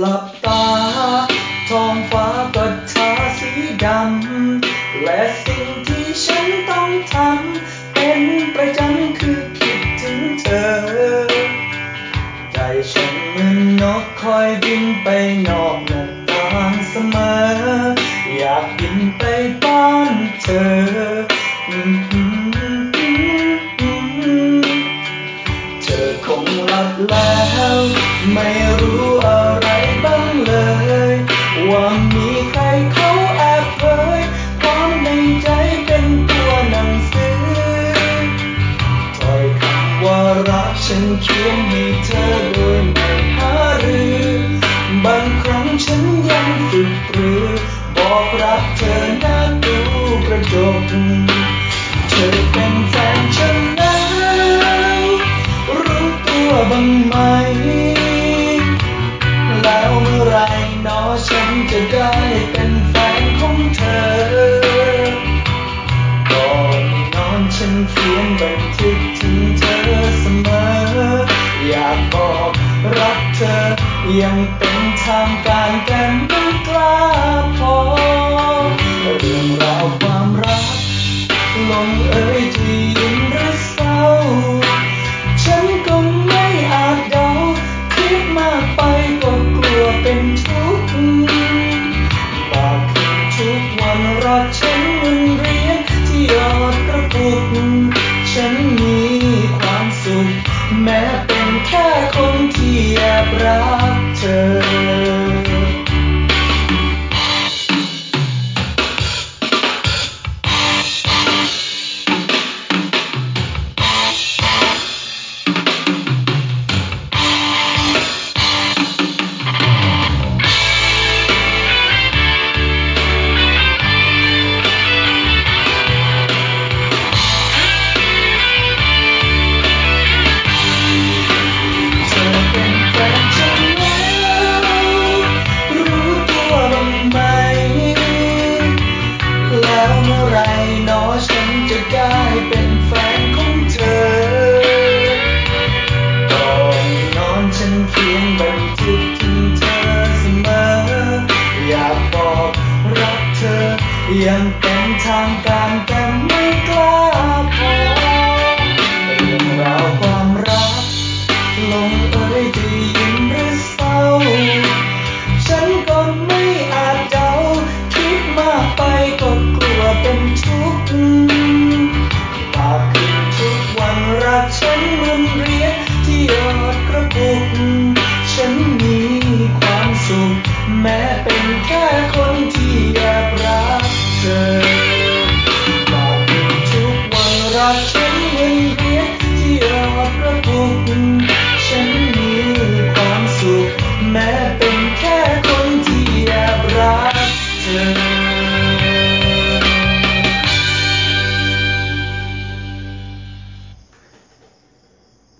หลับตา ท้องฟ้าก็ทาสีดำ และสิ่งที่ฉันต้องทำเป็นประจำคือคิดถึงเธอ ใจฉันเหมือนนกคอยบินไปนอกหน้าต่างเสมอ อยากบินไปบ้านเธอ เธอคงหลับแล้ว ไม่รู้อะไร ฉันเขียนให้เธอโดยไม่หารือบางครั้งฉันยังฝึกปรือบอกรักเธอหน้าตูกระจกเธอเป็นแฟนฉันไหมรู้ตัวบ้างไหม แล้วเมื่อไรนอฉันจะได้เป็นแฟนของเธอก่อนนอนฉันเขียนบันทึก ยังเป็นทางการแต่ไม่กล้าพอเรื่องราวความรัก ลงเอยที่ยิ้มหรือเศร้า ฉันก็ไม่อาจเดาคิดมากไปก็กลัวเป็นทุกข์มากขึ้นทุกวันรักฉันเหมือนเรียญที่ยอดกระปุก ฉันมีความสุขแม้เป็นแค่คนที่แอบรัก เ Yang.